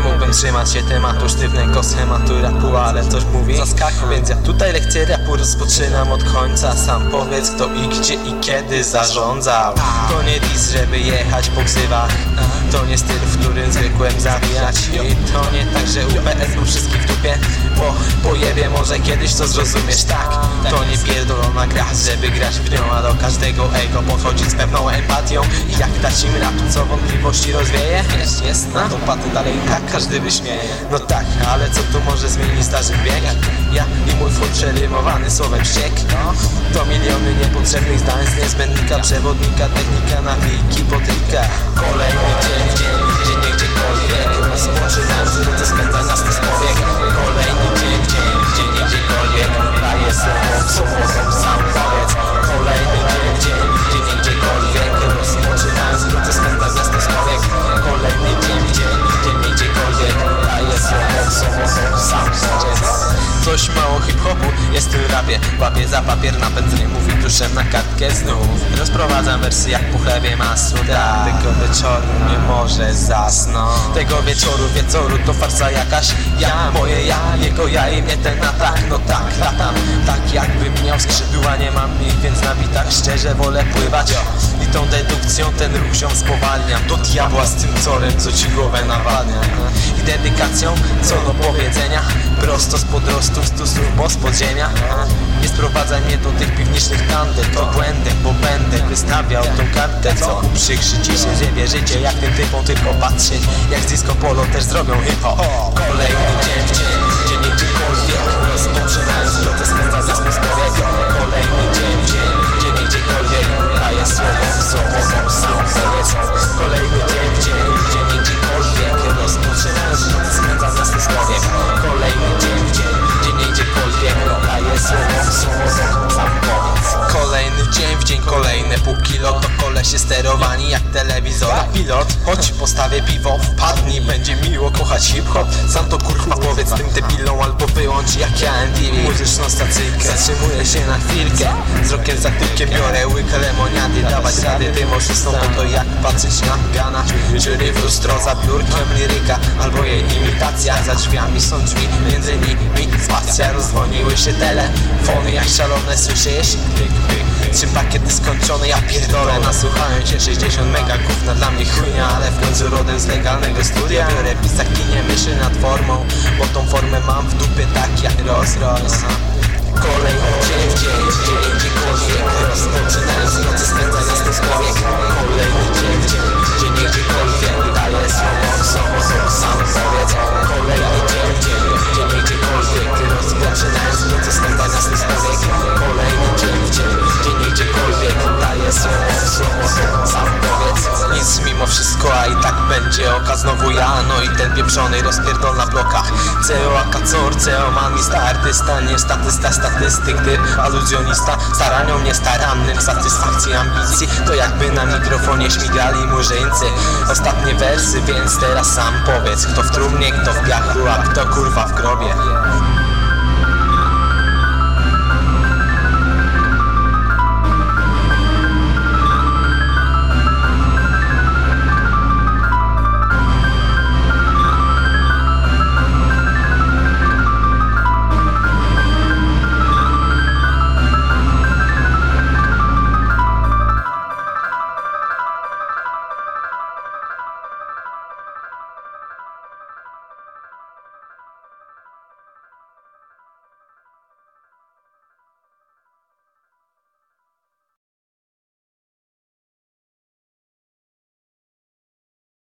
kolei mógłbym trzymać się tematu sztywnego schematu rapu, ale coś mówi. Zaskaku Więc ja tutaj lekcję rapu rozpoczynam od końca. Sam powiedz kto i gdzie i kiedy zarządzał. To nie dis, żeby jechać po ksywach To nie styl, w którym zwykłem zawijać I to nie tak, że UPS był wszystkich w dupie. Bo pojebie może kiedyś to zrozumiesz. Tak To nie pierdolona gra, żeby grać w nią A do każdego ego podchodzić z pewną empatią I jak dać im rap, co wątpliwości rozwieje? Jest, jest, na to paty dalej tak każdy wyśmieje No tak, ale co tu może zmienić starzy bieg? Ja i mój flow przerymowany słowem ściek To miliony niepotrzebnych zdań z niezbędnika Przewodnika, technika, nawiki, potyka Kolejny dzień, dzień, gdzie nie gdziekolwiek Rozpoczynam zwróty, spędza nas to człowiek Kolejny jest w tym rapie Łapię za papier na pędzle Mówi duszem na kartkę znów. Rozprowadzam wersy jak po chlebie masło tego wieczoru nie może zasnąć. Tego wieczoru, wieczoru to farsa jakaś. Ja, moje ja, jego ja i mnie ten atak No tak, latam, tak jakbym miał skrzydła Nie mam ich, więc na bitach szczerze wolę pływać. I tą dedukcją ten ruch się spowalniam. Do diabła z tym corem, co ci głowę nawadnia I dedykacją, co do powiedzenia Prosto z podrostów, stusów, bo z podziemia. Nie sprowadzaj mnie do tych piwniczych tandel To błędy, bo będę wystawiał tą kartę Co uprzykrzy ci się, że wierzycie Jak tym typom tylko patrzeć Jak z disco polo też zrobią hip-hop. Kolejny dzień w dzień, gdzie nie gdziekolwiek Rozpoczynając kolesie sterowani jak telewizor. Pilot, chodź postawię piwo Wpadnij, będzie miło kochać hip-hop. Sam to kurwa powiedz tym debilom Albo wyłącz jak ja MTV Muzyczną stacyjkę. Zatrzymuję się na chwilkę. Z rokiem za tyłkiem biorę łykę lemoniady. Dawać rady tym oszustom to jak patrzeć na gana? Czyli w lustro za biurkiem liryka Albo jej imitacja. Za drzwiami są drzwi, między nimi spacja. Rozdzwoniły się telefony jak szalone Słyszysz? Trzy pakiety skończone, ja pierdolę Nasłuchałem cię 60 mega gówna Dla mnie chujnia, ale w końcu rodem z legalnego studia Biorę pisaki, nie myślę nad formą Bo tą formę mam w dupie tak jak Rolls Royce Kolejny dzień w dzień, gdzie gdziekolwiek Rozpoczynając będzie oka znowu ja No i ten pieprzony rozpierdol na blokach. CEO akacor, CEO manista, artysta Nie statysta, statystyk, ty aluzjonista. Staranią niestarannym, satysfakcji ambicji. To jakby na mikrofonie śmigali murzyńcy Ostatnie wersy, więc teraz sam powiedz Kto w trumnie, kto w piachu, a kto kurwa w grobie